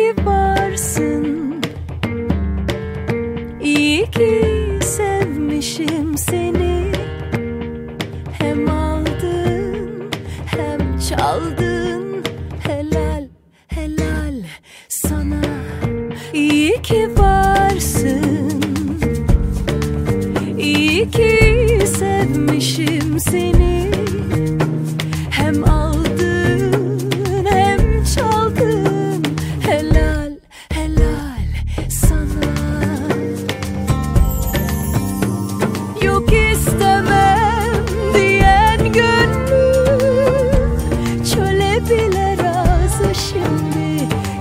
ki varsın. İyi ki sevmişim seni. Hem aldın hem çaldın. Helal helal sana. İyi ki varsın. İyi ki sevmişim seni. Hem aldın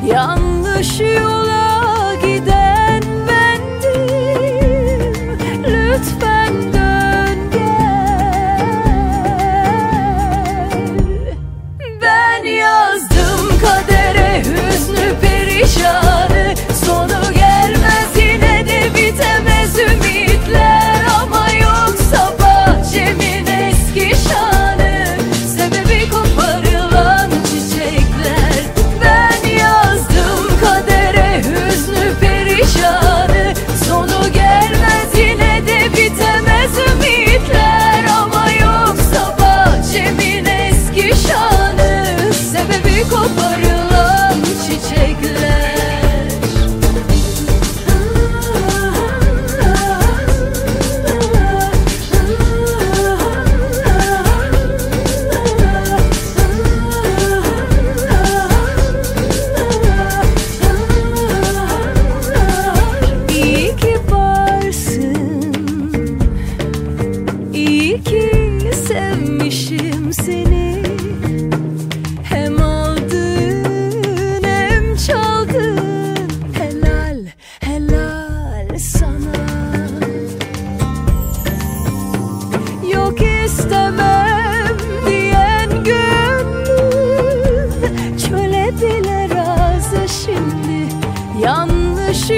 Yanlış yola gider Ki sevmişim seni. Hem aldın hem çaldın. Helal helal sana. Yok istemem diyen gönlüm Çöle bile razı şimdi. Yanlış